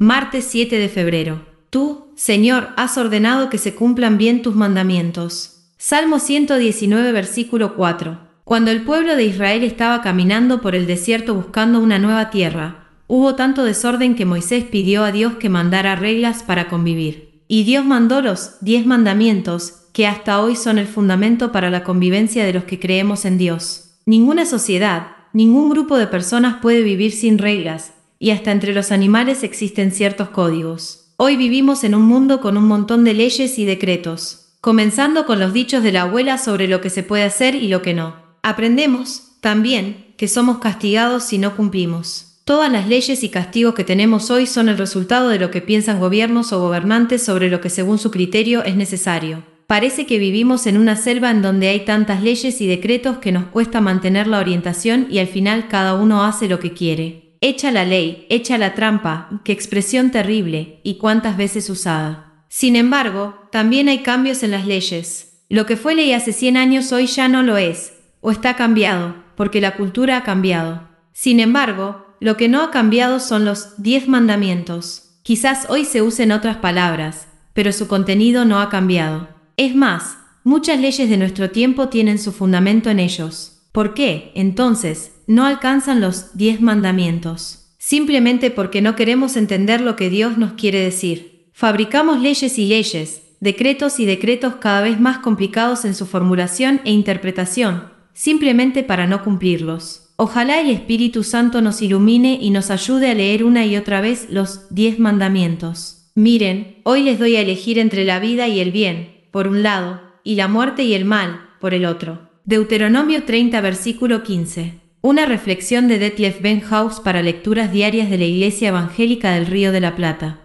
Martes 7 de febrero. Tú, Señor, has ordenado que se cumplan bien tus mandamientos. Salmo 119, versículo 4. Cuando el pueblo de Israel estaba caminando por el desierto buscando una nueva tierra, hubo tanto desorden que Moisés pidió a Dios que mandara reglas para convivir. Y Dios mandó los diez mandamientos, que hasta hoy son el fundamento para la convivencia de los que creemos en Dios. Ninguna sociedad, ningún grupo de personas puede vivir sin reglas, y hasta entre los animales existen ciertos códigos. Hoy vivimos en un mundo con un montón de leyes y decretos, comenzando con los dichos de la abuela sobre lo que se puede hacer y lo que no. Aprendemos, también, que somos castigados si no cumplimos. Todas las leyes y castigos que tenemos hoy son el resultado de lo que piensan gobiernos o gobernantes sobre lo que según su criterio es necesario. Parece que vivimos en una selva en donde hay tantas leyes y decretos que nos cuesta mantener la orientación y al final cada uno hace lo que quiere. Echa la ley, echa la trampa, qué expresión terrible, y cuántas veces usada. Sin embargo, también hay cambios en las leyes. Lo que fue ley hace 100 años hoy ya no lo es, o está cambiado, porque la cultura ha cambiado. Sin embargo, lo que no ha cambiado son los diez mandamientos. Quizás hoy se usen otras palabras, pero su contenido no ha cambiado. Es más, muchas leyes de nuestro tiempo tienen su fundamento en ellos. ¿Por qué, entonces, no alcanzan los diez mandamientos, simplemente porque no queremos entender lo que Dios nos quiere decir. Fabricamos leyes y leyes, decretos y decretos cada vez más complicados en su formulación e interpretación, simplemente para no cumplirlos. Ojalá el Espíritu Santo nos ilumine y nos ayude a leer una y otra vez los diez mandamientos. Miren, hoy les doy a elegir entre la vida y el bien, por un lado, y la muerte y el mal, por el otro. Deuteronomio 30, versículo 15. Una reflexión de Detlef Benhaus para lecturas diarias de la Iglesia Evangélica del Río de la Plata.